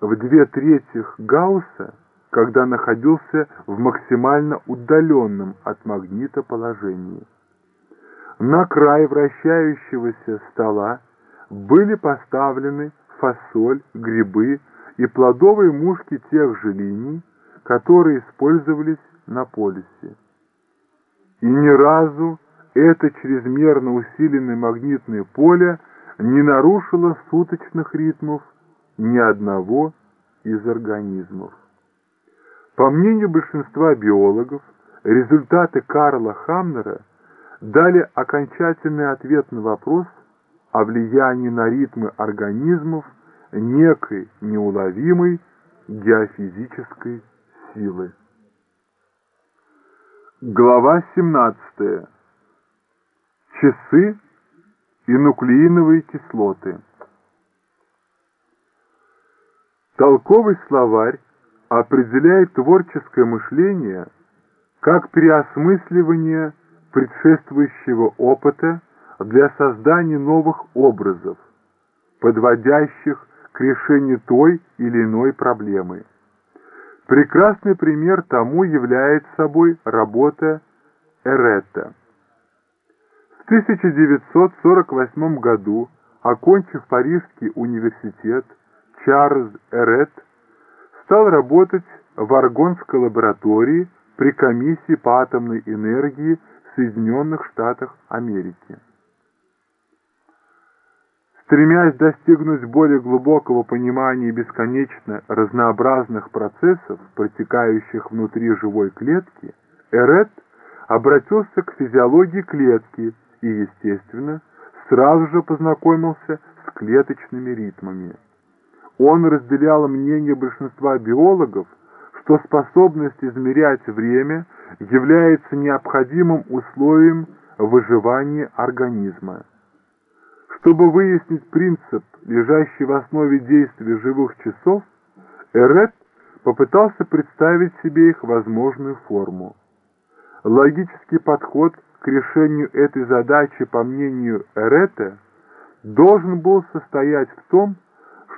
в две трети Гаусса, когда находился в максимально удаленном от магнита положении. На край вращающегося стола были поставлены фасоль, грибы и плодовые мушки тех же линий, которые использовались на полюсе. И ни разу это чрезмерно усиленное магнитное поле не нарушило суточных ритмов ни одного из организмов. По мнению большинства биологов, результаты Карла Хамнера дали окончательный ответ на вопрос о влиянии на ритмы организмов некой неуловимой геофизической силы. Глава 17. Часы и нуклеиновые кислоты. Толковый словарь определяет творческое мышление как переосмысливание предшествующего опыта для создания новых образов, подводящих к решению той или иной проблемы. Прекрасный пример тому является собой работа Эретта. В 1948 году, окончив Парижский университет, Чарльз Эрет стал работать в Аргонской лаборатории при комиссии по атомной энергии в Соединенных Штатах Америки. Стремясь достигнуть более глубокого понимания бесконечно разнообразных процессов, протекающих внутри живой клетки, Эрет обратился к физиологии клетки и, естественно, сразу же познакомился с клеточными ритмами. Он разделял мнение большинства биологов, что способность измерять время является необходимым условием выживания организма. Чтобы выяснить принцип, лежащий в основе действия живых часов, Эрет попытался представить себе их возможную форму. Логический подход к решению этой задачи, по мнению Эрета, должен был состоять в том,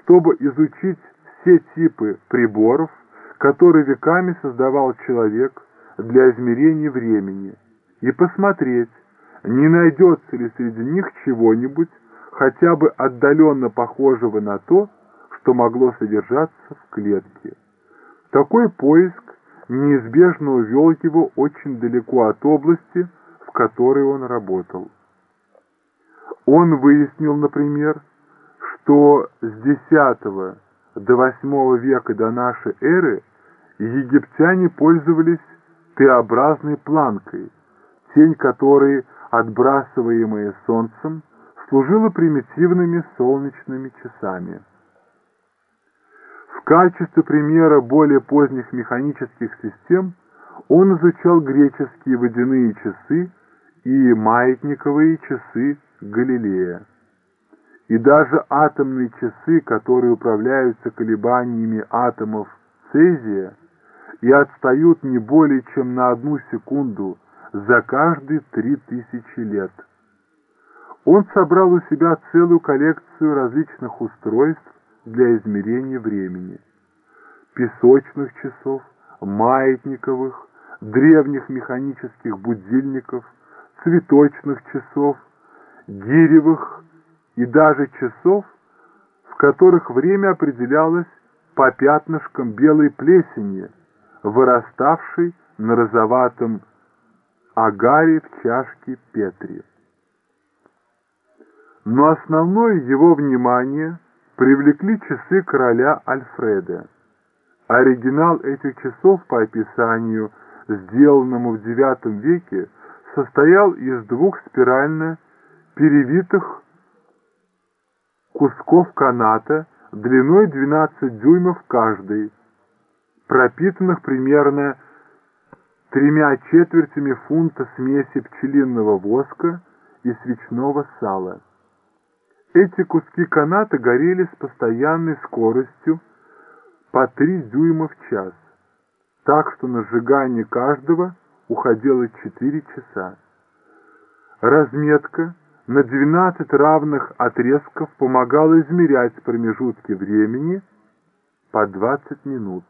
чтобы изучить все типы приборов, которые веками создавал человек для измерения времени, и посмотреть, не найдется ли среди них чего-нибудь, хотя бы отдаленно похожего на то, что могло содержаться в клетке. Такой поиск неизбежно увел его очень далеко от области, в которой он работал. Он выяснил, например, что с X до VIII века до нашей эры египтяне пользовались Т-образной планкой, тень которой, отбрасываемая солнцем, служила примитивными солнечными часами. В качестве примера более поздних механических систем он изучал греческие водяные часы и маятниковые часы Галилея. И даже атомные часы, которые управляются колебаниями атомов цезия и отстают не более чем на одну секунду за каждые три тысячи лет – он собрал у себя целую коллекцию различных устройств для измерения времени. Песочных часов, маятниковых, древних механических будильников, цветочных часов, гиревых и даже часов, в которых время определялось по пятнышкам белой плесени, выраставшей на розоватом агаре в чашке Петри но основное его внимание привлекли часы короля Альфреда. Оригинал этих часов по описанию, сделанному в IX веке, состоял из двух спирально перевитых кусков каната длиной 12 дюймов каждый, пропитанных примерно тремя четвертями фунта смеси пчелиного воска и свечного сала. Эти куски каната горели с постоянной скоростью по 3 дюйма в час, так что на сжигание каждого уходило 4 часа. Разметка на 12 равных отрезков помогала измерять промежутки времени по 20 минут.